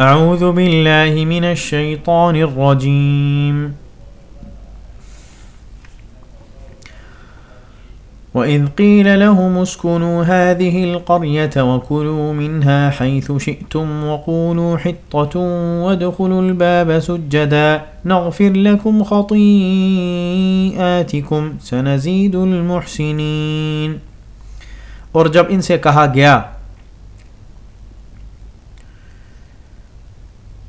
اعوذ باللہ من الشیطان الرجیم وَإِذْ قِيلَ لَهُمُ اسْكُنُوا هَذِهِ الْقَرْيَةَ وَكُلُوا مِنْهَا حَيْثُ شِئْتُمْ وَقُولُوا حِطَّةٌ وَادْخُلُوا الْبَابَ سُجَّدًا. نَغْفِرْ لَكُمْ خَطِيئَاتِكُمْ، سَنَزِيدُ الْمُحْسِنِينَ. اور جب ان سے کہا گیا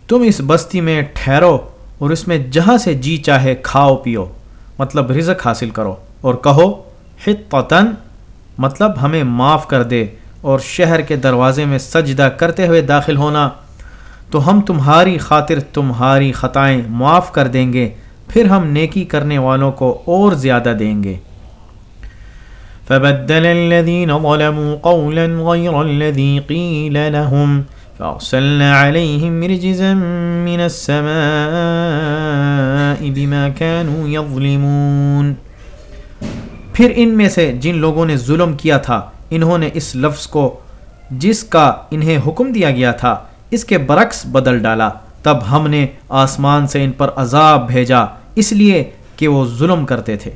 تم اس بستی میں ٹھہرو اور اس میں جہاں سے جی چاہے کھاؤ پیو مطلب رزق حاصل کرو اور کہو حطن مطلب ہمیں معاف کر دے اور شہر کے دروازے میں سجدہ کرتے ہوئے داخل ہونا۔ تو ہم تمہاری خاطر تمہاری خطائیں معاف کر دیں گے، پھر ہم نیکی کرنے والوں کو اور زیادہ دیں گے۔ فبدل الذين ظلموا قولا غير الذي قيل لهم فأرسلنا عليهم رجزا من السماء بما كانوا يظلمون. پھر ان میں سے جن لوگوں نے ظلم کیا تھا، انہوں نے اس لفظ کو جس کا انہیں حکم دیا گیا تھا، اس کے برعکس بدل ڈالا۔ تب ہم نے آسمان سے ان پر عذاب بھیجا، اس لیے کہ وہ ظلم کرتے تھے۔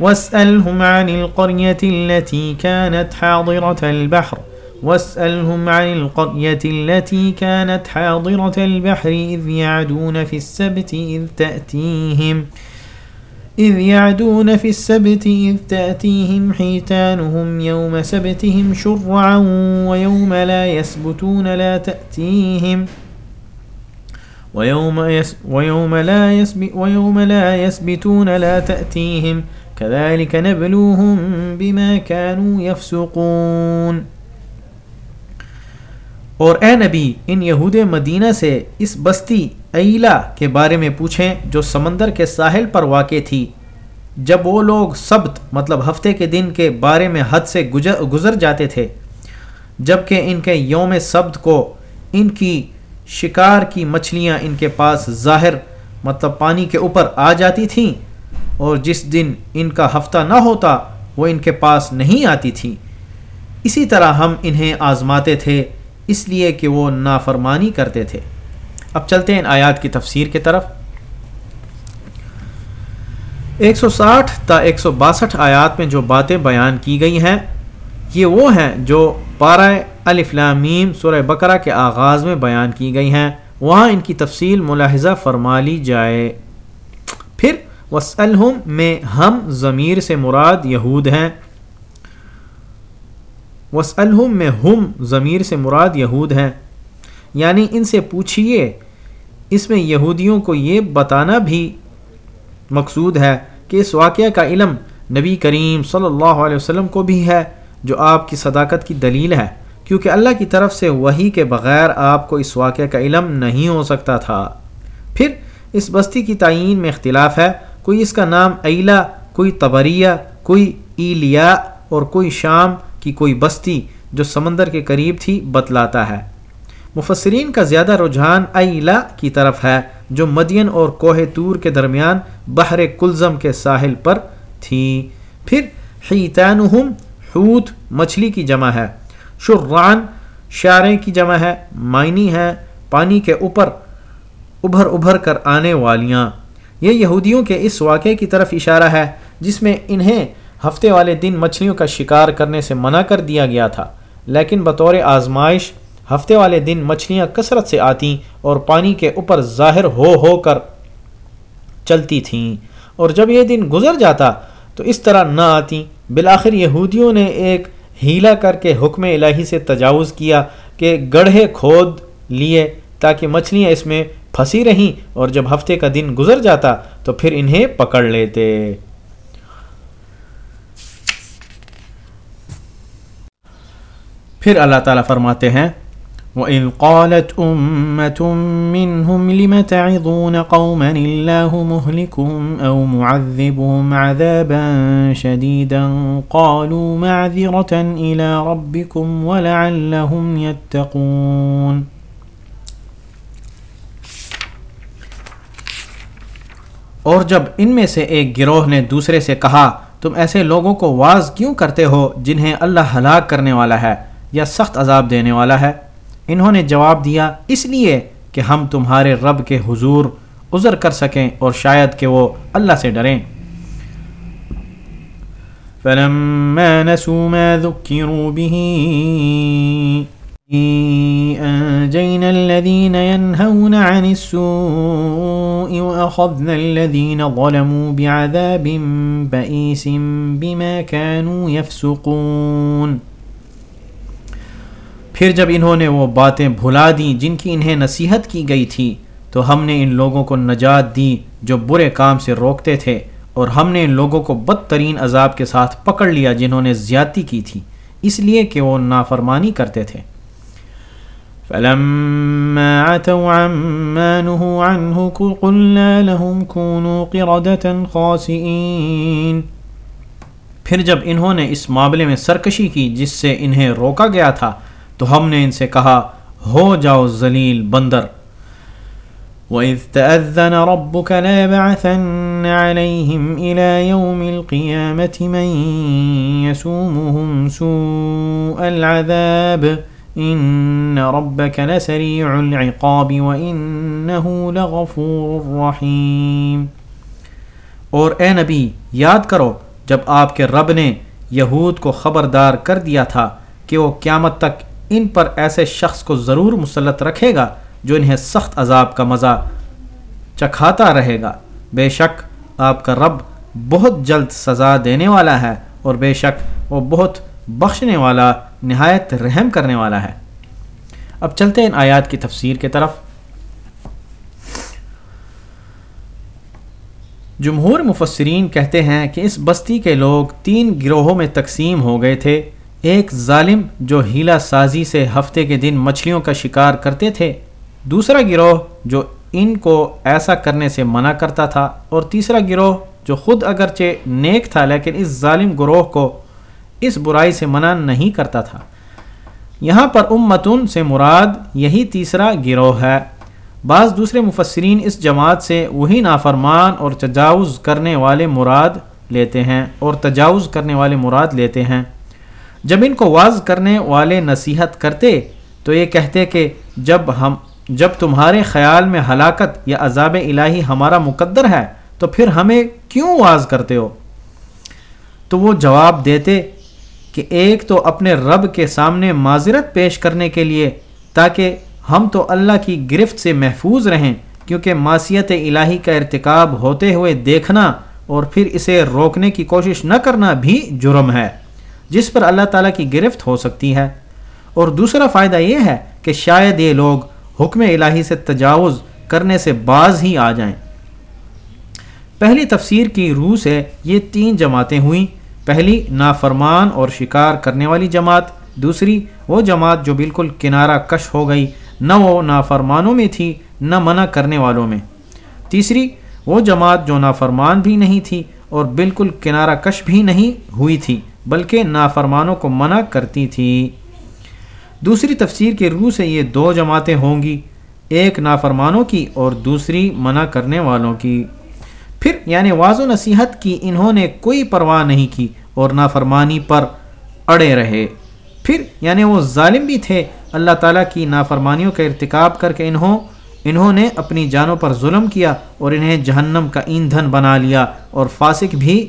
واسألهم عن القرية التي كانت حاضرة البحر۔ واسألهم عن القرية التي كانت حاضرة البحر إذ يعدون في السبت إذ تأتيهم إذ يعدون في السبت إذ تأتيهم حيتانهم يوم سبتهم شرعا ويوم لا يسبتون لا تأتيهم ويوم, يس ويوم, لا, يسب ويوم لا يسبتون لا تأتيهم كذلك نبلوهم بما كانوا يفسقون اور اے نبی، ان یہود مدینہ سے اس بستی ایلا کے بارے میں پوچھیں جو سمندر کے ساحل پر واقع تھی۔ جب وہ لوگ سبت مطلب ہفتے کے دن کے بارے میں حد سے گزر گزر جاتے تھے جبکہ ان کے یوم سبت کو ان کی شکار کی مچھلیاں ان کے پاس ظاہر مطلب پانی کے اوپر آ جاتی تھیں اور جس دن ان کا ہفتہ نہ ہوتا، وہ ان کے پاس نہیں آتی تھیں اسی طرح ہم انہیں آزماتے تھے اس لیے کہ وہ نافرمانی کرتے تھے۔ اب چلتے ہیں ان آیات کی تفسیر کی طرف۔ ایک سو ساٹھ تا ایک سو باسٹھ آیات میں جو باتیں بیان کی گئی ہیں، یہ وہ ہیں جو پارہ الفلامیم سورہ بقرہ کے آغاز میں بیان کی گئی ہیں۔ وہاں ان کی تفصیل ملاحظہ فرما لی جائے۔ پھر وسلم میں ہم ضمیر سے مراد یہود ہیں۔ وسلم میں ہم ضمیر سے مراد یہود ہیں۔ یعنی ان سے پوچھئے، اس میں یہودیوں کو یہ بتانا بھی مقصود ہے کہ اس واقعہ کا علم نبی کریم صلی اللہ علیہ وسلم کو بھی ہے، جو آپ کی صداقت کی دلیل ہے۔ کیونکہ اللہ کی طرف سے وہی کے بغیر آپ کو اس واقعہ کا علم نہیں ہو سکتا تھا۔ پھر اس بستی کی تعین میں اختلاف ہے۔ کوئی اس کا نام ایلا کوئی تبریہ کوئی ایلیا اور کوئی شام کی کوئی بستی جو سمندر کے قریب تھی بتلاتا ہے۔ مفسرین کا زیادہ رجحان ایلا کی طرف ہے، جو مدین اور کوہ تور کے درمیان بحر کلزم کے ساحل پر تھی۔ پھر حیتانہم حوت مچھلی کی جمع ہے۔ شرعان شارے کی جمع ہے معنی ہے پانی کے اوپر ابھر ابھر کر آنے والیاں۔ یہ یہودیوں کے اس واقعے کی طرف اشارہ ہے، جس میں انہیں ہفتے والے دن مچھلیوں کا شکار کرنے سے منع کر دیا گیا تھا، لیکن بطور آزمائش ہفتے والے دن مچھلیاں کثرت سے آتیں اور پانی کے اوپر ظاہر ہو ہو کر چلتی تھیں۔ اور جب یہ دن گزر جاتا تو اس طرح نہ آتیں۔ بالآخر یہودیوں نے ایک ہیلا کر کے حکم الہی سے تجاوز کیا کہ گڑھے کھود لیے تاکہ مچھلیاں اس میں پھنسی رہیں اور جب ہفتے کا دن گزر جاتا تو پھر انہیں پکڑ لیتے۔ پھر اللہ تعالیٰ فرماتے ہیں، وَإِذْ قَالَتْ أُمَّةٌ مِّنْهُمْ لِمَ تَعِظُونَ قَوْمًا اللَّهُ مُهْلِكُهُمْ أَوْ مُعَذِّبُهُمْ عَذَابًا شَدِيدًا قَالُوا مَعْذِرَةً إِلَى رَبِّكُمْ وَلَعَلَّهُمْ يَتَّقُونَ۔ اور جب ان میں سے ایک گروہ نے دوسرے سے کہا، تم ایسے لوگوں کو واز کیوں کرتے ہو جنہیں اللہ ہلاک کرنے والا ہے؟ یا سخت عذاب دینے والا ہے۔ انہوں نے جواب دیا، اس لیے کہ ہم تمہارے رب کے حضور عذر کر سکیں اور شاید کہ وہ اللہ سے ڈریں۔ فلما نسوا ما ذكروا به أنجينا الذين ينهون عن السوء وأخذنا الذين ظلموا بعذاب بئيس بما كانوا يفسقون۔ پھر جب انہوں نے وہ باتیں بھلا دیں جن کی انہیں نصیحت کی گئی تھی، تو ہم نے ان لوگوں کو نجات دی جو برے کام سے روکتے تھے، اور ہم نے ان لوگوں کو بدترین عذاب کے ساتھ پکڑ لیا جنہوں نے زیادتی کی تھی، اس لیے کہ وہ نافرمانی کرتے تھے۔ فلما عتوا عما نهوا عنه، قلنا لهم كونوا قردة خاسئين۔ پھر جب انہوں نے اس معاملے میں سرکشی کی جس سے انہیں روکا گیا تھا تو ہم نے ان سے کہا، ہو جاؤ ذلیل بندر۔ وَإِذْ تَأَذَّنَ رَبُّكَ لَيَبْعَثَنَّ عَلَيْهِمْ إِلَى يَوْمِ الْقِيَامَةِ مَنْ يَسُومُهُمْ سُوءَ الْعَذَابِ إِنَّ رَبَّكَ لَسَرِيعُ الْعِقَابِ وَإِنَّهُ لَغَفُورٌ رَحِيمٌ۔ اور اے نبی، یاد کرو، جب آپ کے رب نے یہود کو خبردار کر دیا تھا کہ وہ قیامت تک ان پر ایسے شخص کو ضرور مسلط رکھے گا جو انہیں سخت عذاب کا مزہ چکھاتا رہے گا۔ بے شک آپ کا رب بہت جلد سزا دینے والا ہے اور بے شک وہ بہت بخشنے والا، نہایت رحم کرنے والا ہے۔ اب چلتے ہیں ان آیات کی تفسیر کی طرف۔ جمہور مفسرین کہتے ہیں کہ اس بستی کے لوگ تین گروہوں میں تقسیم ہو گئے تھے۔ ایک ظالم جو ہیلا سازی سے ہفتے کے دن مچھلیوں کا شکار کرتے تھے، دوسرا گروہ جو ان کو ایسا کرنے سے منع کرتا تھا، اور تیسرا گروہ جو خود اگرچہ نیک تھا لیکن اس ظالم گروہ کو اس برائی سے منع نہیں کرتا تھا۔ یہاں پر امتن سے مراد یہی تیسرا گروہ ہے۔ بعض دوسرے مفسرین اس جماعت سے وہی نافرمان اور تجاوز کرنے والے مراد لیتے ہیں، اور تجاوز کرنے والے مراد لیتے ہیں۔ جب ان کو واضح کرنے والے نصیحت کرتے تو یہ کہتے کہ جب ہم، جب تمہارے خیال میں ہلاکت یا عذاب الہی ہمارا مقدر ہے، تو پھر ہمیں کیوں واز کرتے ہو؟ تو وہ جواب دیتے کہ ایک تو اپنے رب کے سامنے معذرت پیش کرنے کے لیے، تاکہ ہم تو اللہ کی گرفت سے محفوظ رہیں، کیونکہ معصیت الہی کا ارتکاب ہوتے ہوئے دیکھنا اور پھر اسے روکنے کی کوشش نہ کرنا بھی جرم ہے۔ جس پر اللہ تعالیٰ کی گرفت ہو سکتی ہے۔ اور دوسرا فائدہ یہ ہے کہ شاید یہ لوگ حکم الہی سے تجاوز کرنے سے بعض ہی آ جائیں۔ پہلی تفسیر کی روح سے یہ تین جماعتیں ہوئیں۔ پہلی، نافرمان اور شکار کرنے والی جماعت۔ دوسری، وہ جماعت جو بالکل کنارہ کش ہو گئی۔ نہ وہ نافرمانوں میں تھی، نہ منع کرنے والوں میں۔ تیسری، وہ جماعت جو نافرمان بھی نہیں تھی اور بالکل کنارہ کش بھی نہیں ہوئی تھی۔ بلکہ نافرمانوں کو منع کرتی تھی۔ دوسری تفسیر کے روح سے یہ دو جماعتیں ہوں گی، ایک نافرمانوں کی اور دوسری منع کرنے والوں کی۔ پھر یعنی واض و نصیحت کی انہوں نے کوئی پرواہ نہیں کی اور نافرمانی پر اڑے رہے۔ پھر یعنی وہ ظالم بھی تھے، اللہ تعالیٰ کی نافرمانیوں کا ارتکاب کر کے انہوں انہوں نے اپنی جانوں پر ظلم کیا اور انہیں جہنم کا ایندھن بنا لیا اور فاسق بھی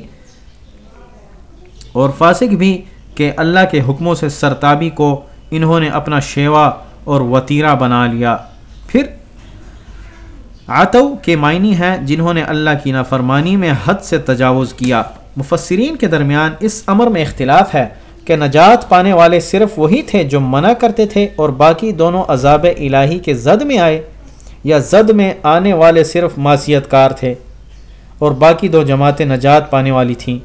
اور فاسق بھی کہ اللہ کے حکموں سے سرتابی کو انہوں نے اپنا شیوا اور وطیرہ بنا لیا۔ پھر آتو کے معنی ہیں جنہوں نے اللہ کی نافرمانی میں حد سے تجاوز کیا۔ مفسرین کے درمیان اس امر میں اختلاف ہے کہ نجات پانے والے صرف وہی تھے جو منع کرتے تھے اور باقی دونوں عذاب الہی کے زد میں آئے یا زد میں آنے والے صرف معصیت کار تھے اور باقی دو جماعتیں نجات پانے والی تھیں۔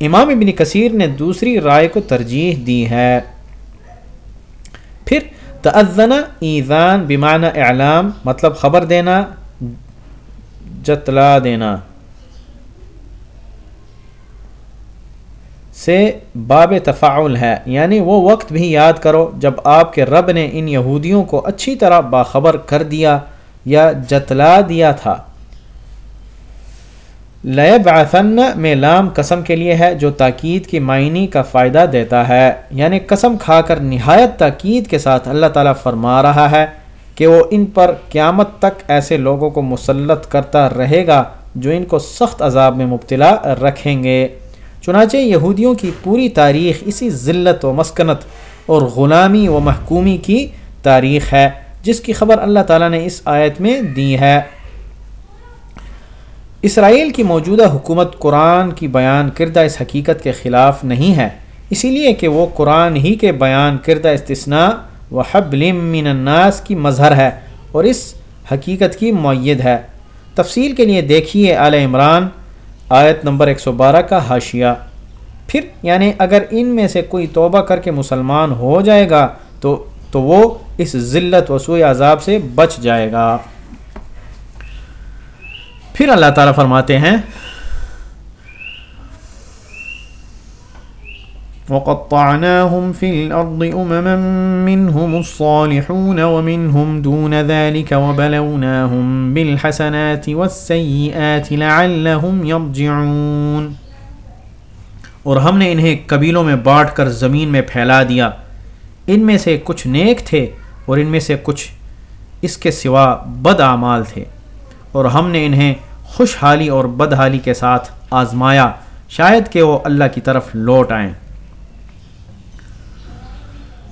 امام ابن کثیر نے دوسری رائے کو ترجیح دی ہے۔ پھر تعزنہ ایزان بیمانہ اعلام مطلب خبر دینا، جتلا دینا۔ سے باب تفاعل ہے۔ یعنی وہ وقت بھی یاد کرو جب آپ کے رب نے ان یہودیوں کو اچھی طرح باخبر کر دیا یا جتلا دیا تھا۔ لیب میں لام قسم کے لیے ہے جو تاکید کی معنی کا فائدہ دیتا ہے۔ یعنی قسم کھا کر نہایت تاکید کے ساتھ اللہ تعالیٰ فرما رہا ہے کہ وہ ان پر قیامت تک ایسے لوگوں کو مسلط کرتا رہے گا جو ان کو سخت عذاب میں مبتلا رکھیں گے۔ چنانچہ یہودیوں کی پوری تاریخ اسی ذلت و مسکنت اور غلامی و محکومی کی تاریخ ہے، جس کی خبر اللہ تعالیٰ نے اس آیت میں دی ہے۔ اسرائیل کی موجودہ حکومت قرآن کی بیان کردہ اس حقیقت کے خلاف نہیں ہے۔ اسی لیے کہ وہ قرآن ہی کے بیان کردہ استثناء و حبل من الناس کی مظہر ہے اور اس حقیقت کی معید ہے۔ تفصیل کے لیے دیکھیے اعلی عمران، آیت نمبر 112 کا حاشیہ۔ پھر یعنی اگر ان میں سے کوئی توبہ کر کے مسلمان ہو جائے گا تو تو وہ اس ذلت و سوء عذاب سے بچ جائے گا۔ پھر اللہ تعالیٰ فرماتے ہیں، وقطعناهم في الأرض أمما منهم الصالحون ومنهم دون ذلك وبلوناهم بالحسنات والسيئات لعلهم يرجعون۔ اور ہم نے انہیں قبیلوں میں بانٹ کر زمین میں پھیلا دیا۔ ان میں سے کچھ نیک تھے اور ان میں سے کچھ اس کے سوا بد اعمال تھے۔ اور ہم نے انہیں خوشحالی اور بدحالی کے ساتھ آزمایا، شاید کہ وہ اللہ کی طرف لوٹ آئیں۔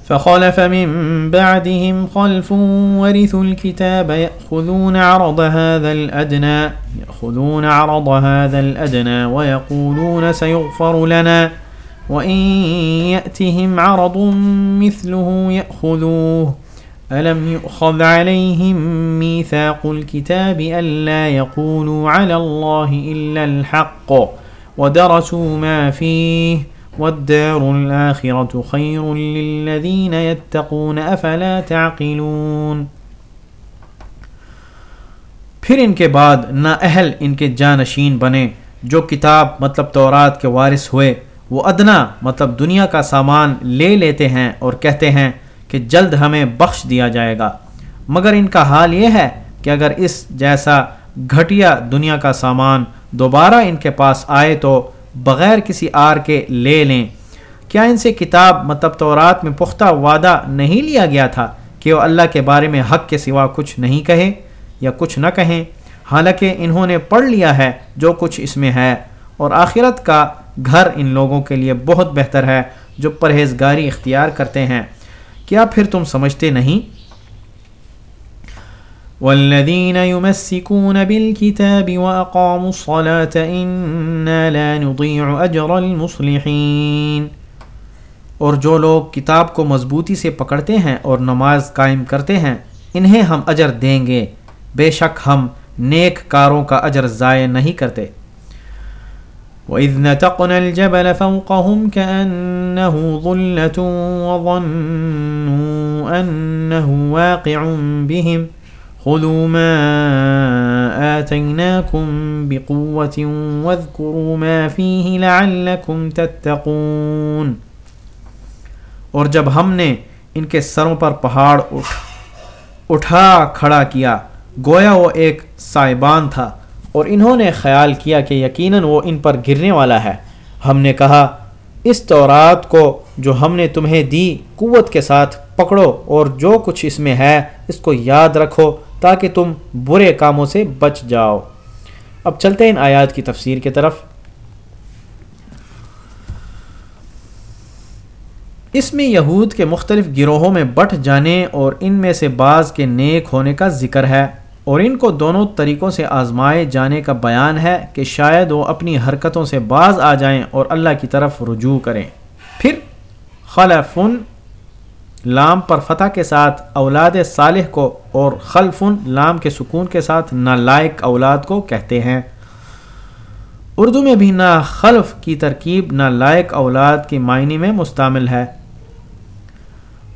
فخلف من بعدهم خلف ورثوا الكتاب يأخذون عرض هذا الأدنى، يأخذون عرض هذا الأدنى ويقولون سيغفر لنا، وإن يأتهم عرض مثله يأخذوه. ألم يؤخذ عليهم ميثاق الكتاب ألا يقولوا على الله إلا الحق ودرسوا ما فيه والدار الآخرة خير للذين يتقون أفلا تعقلون پھر ان کے بعد نہ اہل ان کے جانشین بنے جو کتاب مطلب تورات کے وارث ہوئے وہ ادنا مطلب دنیا کا سامان لے لیتے ہیں اور کہتے ہیں کہ جلد ہمیں بخش دیا جائے گا۔ مگر ان کا حال یہ ہے کہ اگر اس جیسا گھٹیا دنیا کا سامان دوبارہ ان کے پاس آئے تو بغیر کسی آر کے لے لیں۔ کیا ان سے کتاب مطلب تورات میں پختہ وعدہ نہیں لیا گیا تھا کہ وہ اللہ کے بارے میں حق کے سوا کچھ نہیں کہے یا کچھ نہ کہیں؟ حالانکہ انہوں نے پڑھ لیا ہے جو کچھ اس میں ہے۔ اور آخرت کا گھر ان لوگوں کے لیے بہت بہتر ہے جو پرہیزگاری اختیار کرتے ہیں۔ کیا پھر تم سمجھتے نہیں؟ والذين يمسكون بالكتاب وأقاموا الصلاة إنا لا نضيع أجر المصلحين۔ اور جو لوگ کتاب کو مضبوطی سے پکڑتے ہیں اور نماز قائم کرتے ہیں، انہیں ہم اجر دیں گے۔ بے شک ہم نیک کاروں کا اجر ضائع نہیں کرتے۔ وَإِذْ نَتَقْنَا الْجَبَلَ فَوْقَهُمْ كَأَنَّهُ ظُلَّةٌ وَظَنُّوا أَنَّهُ وَاقِعٌ بِهِمْ خذوا ما آتيناكم بقوة واذكروا ما فيه لعلكم تتقون۔ اور جب ہم نے ان کے سروں پر پہاڑ اٹھ اٹھا کھڑا کیا، گویا وہ ایک سائبان تھا۔ اور انہوں نے خیال کیا کہ یقیناً وہ ان پر گرنے والا ہے۔ ہم نے کہا، اس تورات کو جو ہم نے تمہیں دی، قوت کے ساتھ پکڑو اور جو کچھ اس میں ہے، اس کو یاد رکھو تاکہ تم برے کاموں سے بچ جاؤ۔ اب چلتے ہیں ان آیات کی تفسیر کی طرف۔ اس میں یہود کے مختلف گروہوں میں بٹ جانے اور ان میں سے بعض کے نیک ہونے کا ذکر ہے۔ اور ان کو دونوں طریقوں سے آزمائے جانے کا بیان ہے کہ شاید وہ اپنی حرکتوں سے باز آ جائیں اور اللہ کی طرف رجوع کریں۔ پھر خلفن، لام پر فتح کے ساتھ اولاد صالح کو اور خلفن، لام کے سکون کے ساتھ نالائق اولاد کو کہتے ہیں۔ اردو میں بھی نا خلف کی ترکیب نالائق اولاد کی معنی میں مستعمل ہے۔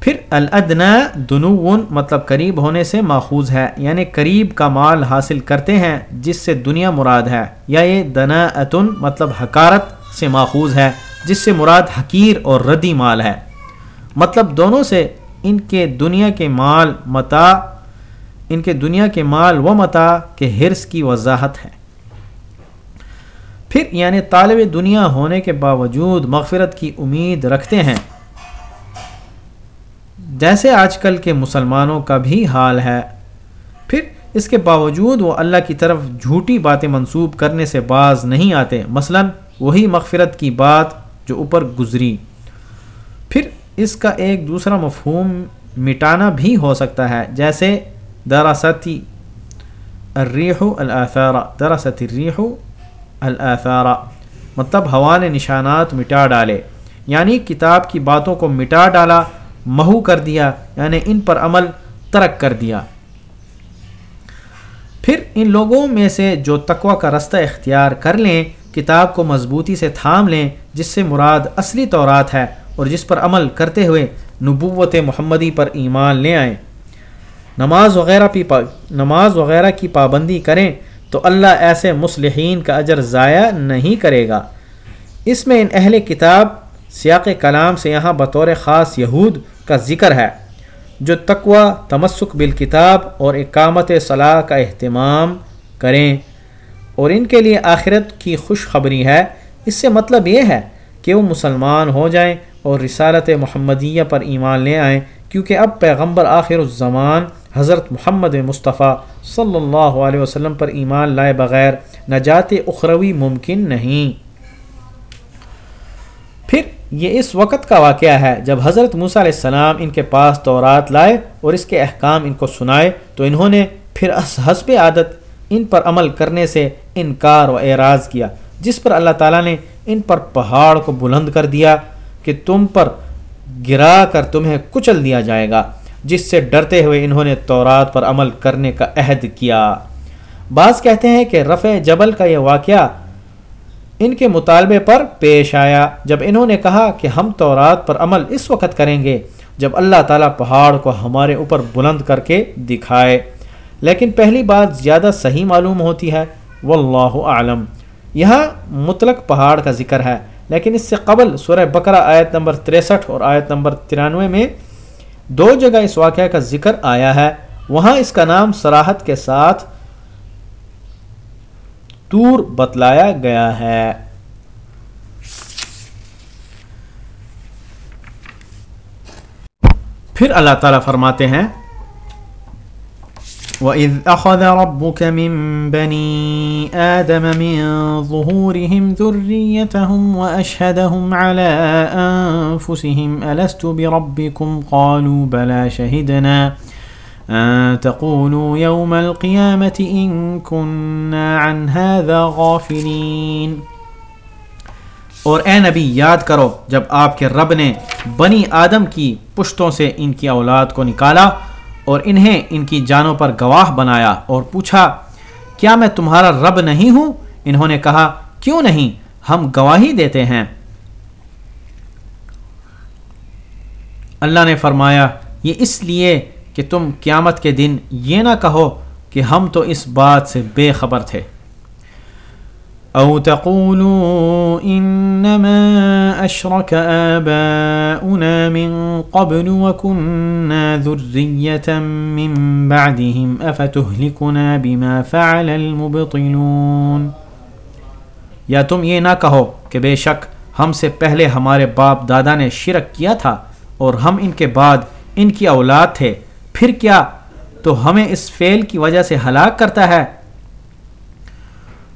پھر الادنا دنون مطلب قریب ہونے سے ماخوذ ہے یعنی قریب کا مال حاصل کرتے ہیں، جس سے دنیا مراد ہے۔ یا یہ دنا اتن مطلب حکارت سے ماخوذ ہے، جس سے مراد حقیر اور ردی مال ہے۔ مطلب دونوں سے ان کے دنیا کے مال متا، ان کے دنیا کے مال و متا کے حرص کی وضاحت ہے۔ پھر یعنی طالب دنیا ہونے کے باوجود مغفرت کی امید رکھتے ہیں۔ جیسے آج کل کے مسلمانوں کا بھی حال ہے۔ پھر اس کے باوجود وہ اللہ کی طرف جھوٹی باتیں منسوب کرنے سے باز نہیں آتے، مثلا وہی مغفرت کی بات جو اوپر گزری۔ پھر اس کا ایک دوسرا مفہوم مٹانا بھی ہو سکتا ہے، جیسے دراصتی الریح الاثارہ دراصتی الریح الاثارہ مطلب ہوا نے نشانات مٹا ڈالے یعنی کتاب کی باتوں کو مٹا ڈالا مہو کر دیا یعنی ان پر عمل ترک کر دیا۔ پھر ان لوگوں میں سے جو تقوی کا رستہ اختیار کر لیں، کتاب کو مضبوطی سے تھام لیں، جس سے مراد اصلی طورات ہے اور جس پر عمل کرتے ہوئے نبوت محمدی پر ایمان لے آئیں۔ نماز وغیرہ پا، نماز وغیرہ کی پابندی کریں تو اللہ ایسے مصلحین کا اجر ضائع نہیں کرے گا۔ اس میں ان اہل کتاب سیاق کلام سے یہاں بطور خاص یہود کا ذکر ہے، جو تقوی، تمسک بالکتاب اور اقامت صلاح کا اہتمام کریں۔ اور ان کے لیے آخرت کی خوشخبری ہے۔ اس سے مطلب یہ ہے کہ وہ مسلمان ہو جائیں اور رسالت محمدیہ پر ایمان لے آئیں، کیونکہ اب پیغمبر آخر الزمان حضرت محمد مصطفیٰ صلی اللہ علیہ وسلم پر ایمان لائے بغیر نجات اخروی ممکن نہیں۔ پھر یہ اس وقت کا واقعہ ہے جب حضرت موسیٰ علیہ السلام ان کے پاس تورات لائے اور اس کے احکام ان کو سنائے تو انہوں نے پھر حسب عادت ان پر عمل کرنے سے انکار و اعراض کیا، جس پر اللہ تعالیٰ نے ان پر پہاڑ کو بلند کر دیا کہ تم پر گرا کر تمہیں کچل دیا جائے گا، جس سے ڈرتے ہوئے انہوں نے تورات پر عمل کرنے کا عہد کیا۔ بعض کہتے ہیں کہ رفع جبل کا یہ واقعہ ان کے مطالبے پر پیش آیا۔ جب انہوں نے کہا کہ ہم تورات پر عمل اس وقت کریں گے، جب اللہ تعالیٰ پہاڑ کو ہمارے اوپر بلند کر کے دکھائے۔ لیکن پہلی بات زیادہ صحیح معلوم ہوتی ہے۔ واللہ عالم یہاں مطلق پہاڑ کا ذکر ہے، لیکن اس سے قبل سورہ بقرہ آیت نمبر 63 اور آیت نمبر 93 میں دو جگہ اس واقعہ کا ذکر آیا ہے۔ وہاں اس کا نام سراحت کے ساتھ تور بتلایا گیا ہے۔ پھر اللہ تعالیٰ فرماتے ہیں، وَإِذْ أَخَذَ رَبُّكَ مِن بَنِي آدَمَ مِن ظُهُورِهِمْ ذُرِّيَّتَهُمْ وَأَشْهَدَهُمْ عَلَىٰ أَنفُسِهِمْ أَلَسْتُ بِرَبِّكُمْ؟ قَالُوا بَلَىٰ شَهِدْنَا أن تقولوا يوم القيامة إن كنا عن هذا غافلين۔ اور اے نبی، یاد کرو، جب آپ کے رب نے بنی آدم کی پشتوں سے ان کی اولاد کو نکالا اور انہیں ان کی جانوں پر گواہ بنایا اور پوچھا، کیا میں تمہارا رب نہیں ہوں؟ انہوں نے کہا، کیوں نہیں؟ ہم گواہی دیتے ہیں۔ اللہ نے فرمایا، یہ اس لیے کہ تم قیامت کے دن یہ نہ کہو کہ ہم تو اس بات سے بے خبر تھے۔ او تقولوا انما اشرك آباؤنا من قبل وكنا ذرية من بعدهم افتهلكنا بما فعل المبطلون۔ یا تم یہ نہ کہو کہ بے شک ہم سے پہلے ہمارے باپ دادا نے شرک کیا تھا اور ہم ان کے بعد ان کی اولاد تھے۔ پھر کیا تو ہمیں اس فعل کی وجہ سے ہلاک کرتا ہے؟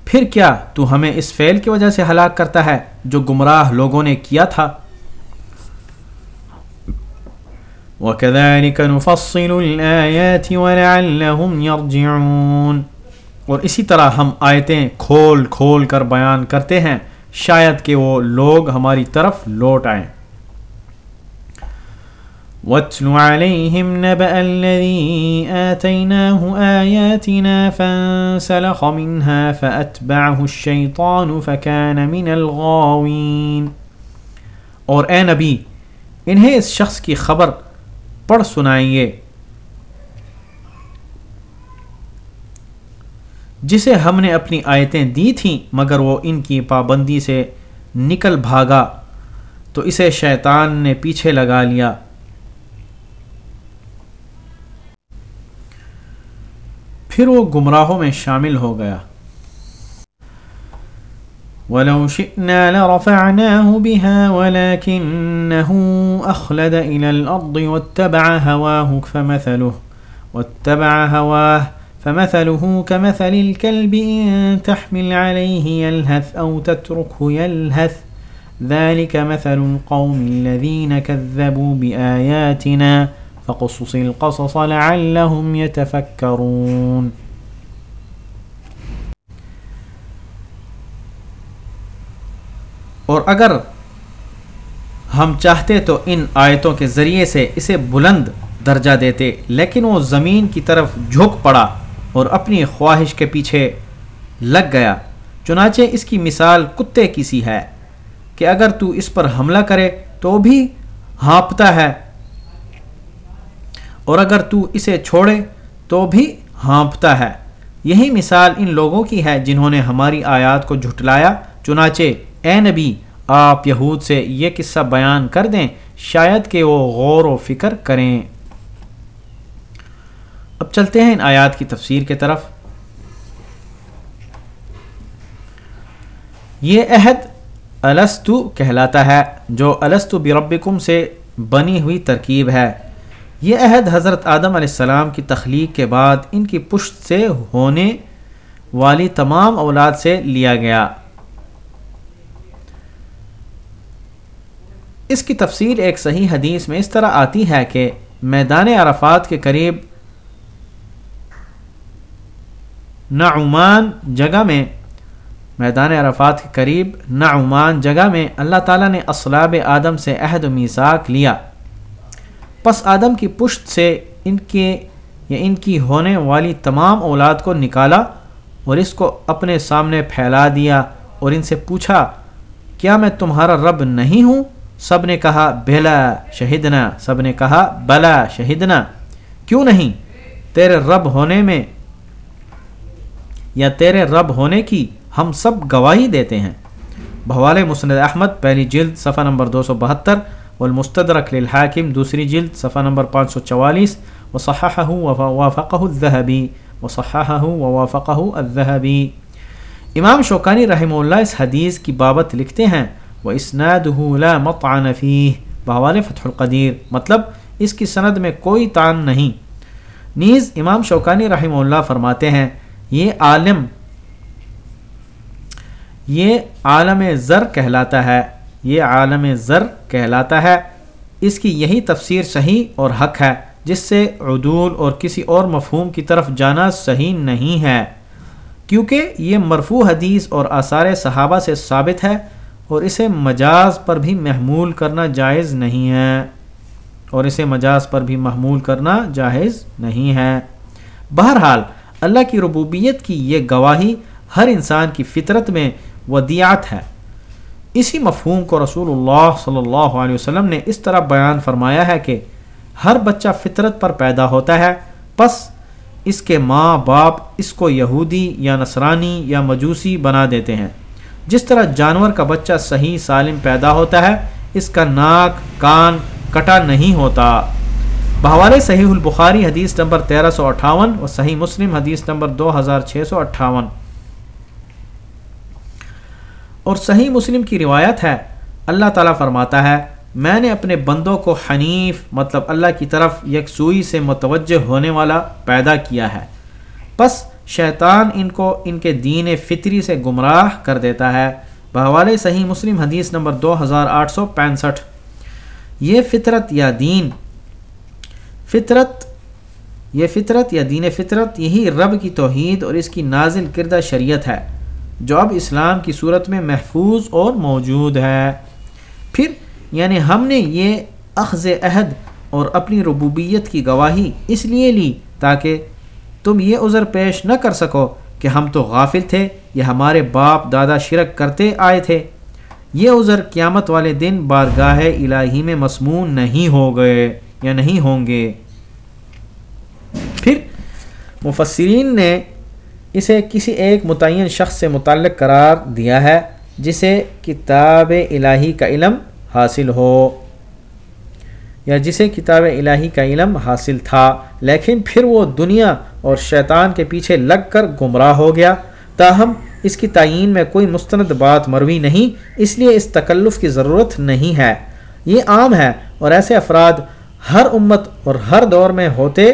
پھر کیا تو ہمیں اس فعل کی وجہ سے ہلاک کرتا ہے جو گمراہ لوگوں نے کیا تھا؟ وَكَذَلِكَ نُفَصِّلُ الْآيَاتِ وَلَعَلَّهُمْ يَرْجِعُونَ۔ اور اسی طرح ہم آیتیں کھول کھول کر بیان کرتے ہیں، شاید کہ وہ لوگ ہماری طرف لوٹ آئیں۔ واتل عليهم نبأ الذي آتيناه آياتنا فانسلخ منها فأتبعه الشيطان فكان من الغاوين. اور اے نبی، انہیں اس شخص کی خبر پڑھ سنائیے، جسے ہم نے اپنی آیتیں دی تھیں، مگر وہ ان کی پابندی سے نکل بھاگا، تو اسے شیطان نے پیچھے لگا لیا۔ پھر وہ گمراہوں میں شامل ہو گیا۔ ولو شئنا لرفعناه بها ولكنه أخلد إلى الأرض واتبع هواه فمثله واتبع هواه فمثله كمثل الكلب إن تحمل عليه يلهث أو تتركه يلهث ذلك مثل القوم الذين كذبوا بآياتنا فقصص القصص لعلهم يتفكرون اور اگر ہم چاہتے تو ان آیتوں کے ذریعے سے اسے بلند درجہ دیتے، لیکن وہ زمین کی طرف جھک پڑا اور اپنی خواہش کے پیچھے لگ گیا۔ چنانچہ اس کی مثال کتے کی سی ہے کہ اگر تو اس پر حملہ کرے تو بھی ہانپتا ہے۔ اور اگر تو اسے چھوڑے تو بھی ہانپتا ہے۔ یہی مثال ان لوگوں کی ہے جنہوں نے ہماری آیات کو جھٹلایا۔ چنانچہ، اے نبی، آپ یہود سے یہ قصہ بیان کر دیں، شاید کہ وہ غور و فکر کریں۔ اب چلتے ہیں ان آیات کی تفسیر کے طرف۔ یہ عہد الستو کہلاتا ہے، جو الستو بربکم سے بنی ہوئی ترکیب ہے۔ یہ عہد حضرت آدم علیہ السلام کی تخلیق کے بعد ان کی پشت سے ہونے والی تمام اولاد سے لیا گیا۔ اس کی تفصیل ایک صحیح حدیث میں اس طرح آتی ہے کہ میدان عرفات کے قریب نعمان جگہ میں، میدان عرفات کے قریب نعمان جگہ میں اللہ تعالیٰ نے اسلاب آدم سے عہد و میساک لیا۔ پس آدم کی پشت سے ان کے یا ان کی ہونے والی تمام اولاد کو نکالا اور اس کو اپنے سامنے پھیلا دیا اور ان سے پوچھا، کیا میں تمہارا رب نہیں ہوں؟ سب نے کہا، بلا شہیدنا سب نے کہا، بلا شہیدنا کیوں نہیں؟ تیرے رب ہونے میں یا تیرے رب ہونے کی ہم سب گواہی دیتے ہیں۔ بھوال مسند احمد، پہلی جلد، صفحہ نمبر دو سو بہتر۔ والمستدرک للحاکم دوسری جلد صفحہ نمبر پانچ سو چوالیس وصححہ ووافقہ الذہبی وصححہ امام شوکانی رحمہ اللہ اس حدیث کی بابت لکھتے ہیں وہ لا مطعن فیہ بحوال فتح القدیر مطلب اس کی سند میں کوئی تان نہیں۔ نیز امام شوکانی رحمہ اللہ فرماتے ہیں، یہ عالم یہ عالم زر کہلاتا ہے۔ یہ عالم زر کہلاتا ہے۔ اس کی یہی تفسیر صحیح اور حق ہے، جس سے عدول اور کسی اور مفہوم کی طرف جانا صحیح نہیں ہے۔ کیونکہ یہ مرفوع حدیث اور آثار صحابہ سے ثابت ہے اور اسے مجاز پر بھی محمول کرنا جائز نہیں ہے۔ اور اسے مجاز پر بھی محمول کرنا جائز نہیں ہے۔ بہرحال، اللہ کی ربوبیت کی یہ گواہی ہر انسان کی فطرت میں ودیات ہے۔ اسی مفہوم کو رسول اللہ صلی اللہ علیہ وسلم نے اس طرح بیان فرمایا ہے کہ ہر بچہ فطرت پر پیدا ہوتا ہے، پس اس کے ماں باپ اس کو یہودی یا نصرانی یا مجوسی بنا دیتے ہیں۔ جس طرح جانور کا بچہ صحیح سالم پیدا ہوتا ہے، اس کا ناک، کان کٹا نہیں ہوتا۔ بحوالے صحیح البخاری حدیث نمبر تیرہ سو اٹھاون اور صحیح مسلم حدیث نمبر دو ہزار چھ سو اٹھاون۔ اور صحیح مسلم کی روایت ہے۔ اللہ تعالیٰ فرماتا ہے، میں نے اپنے بندوں کو حنیف مطلب اللہ کی طرف یکسوئی سے متوجہ ہونے والا پیدا کیا ہے۔ پس شیطان ان کو ان کے دین فطری سے گمراہ کر دیتا ہے۔ بحوالے صحیح مسلم حدیث نمبر دو ہزار آٹھ سو پینسٹھ۔ یہ فطرت یا دین، فطرت، یہ فطرت یا دین فطرت، یہی رب کی توحید اور اس کی نازل کردہ شریعت ہے۔ جو اب اسلام کی صورت میں محفوظ اور موجود ہے۔ پھر یعنی ہم نے یہ اخذ عہد اور اپنی ربوبیت کی گواہی اس لیے لی تاکہ تم یہ عذر پیش نہ کر سکو کہ ہم تو غافل تھے یا ہمارے باپ دادا شرک کرتے آئے تھے۔ یہ عذر قیامت والے دن بارگاہ الہی میں مسمون نہیں ہو گئے یا نہیں ہوں گے۔ پھر مفسرین نے اسے کسی ایک متعین شخص سے متعلق قرار دیا ہے جسے کتاب الہی کا علم حاصل ہو یا جسے کتاب الہی کا علم حاصل تھا۔ لیکن پھر وہ دنیا اور شیطان کے پیچھے لگ کر گمراہ ہو گیا۔ تاہم، اس کی تعین میں کوئی مستند بات مروی نہیں، اس لیے اس تکلف کی ضرورت نہیں ہے۔ یہ عام ہے اور ایسے افراد ہر امت اور ہر دور میں ہوتے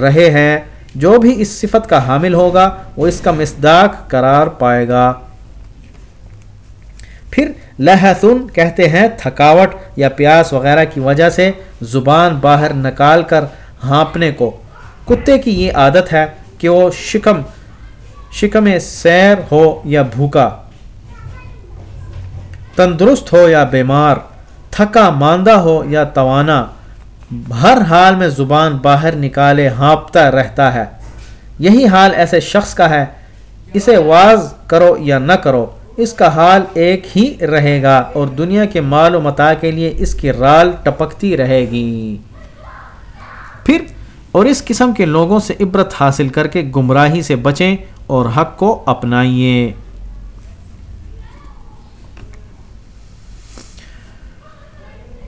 رہے ہیں۔ جو بھی اس صفت کا حامل ہوگا وہ اس کا مصداق قرار پائے گا۔ پھر لہسن کہتے ہیں تھکاوٹ یا پیاس وغیرہ کی وجہ سے زبان باہر نکال کر ہانپنے کو۔ کتے کی یہ عادت ہے کہ وہ شکم شکم سیر ہو یا بھوکا، تندرست ہو یا بیمار، تھکا ماندہ ہو یا توانا۔ ہر حال میں زبان باہر نکالے ہانپتا رہتا ہے۔ یہی حال ایسے شخص کا ہے۔ اسے واز کرو یا نہ کرو، اس کا حال ایک ہی رہے گا اور دنیا کے مال و متا کے لیے اس کی رال ٹپکتی رہے گی۔ پھر اور اس قسم کے لوگوں سے عبرت حاصل کر کے گمراہی سے بچیں اور حق کو اپنائیے۔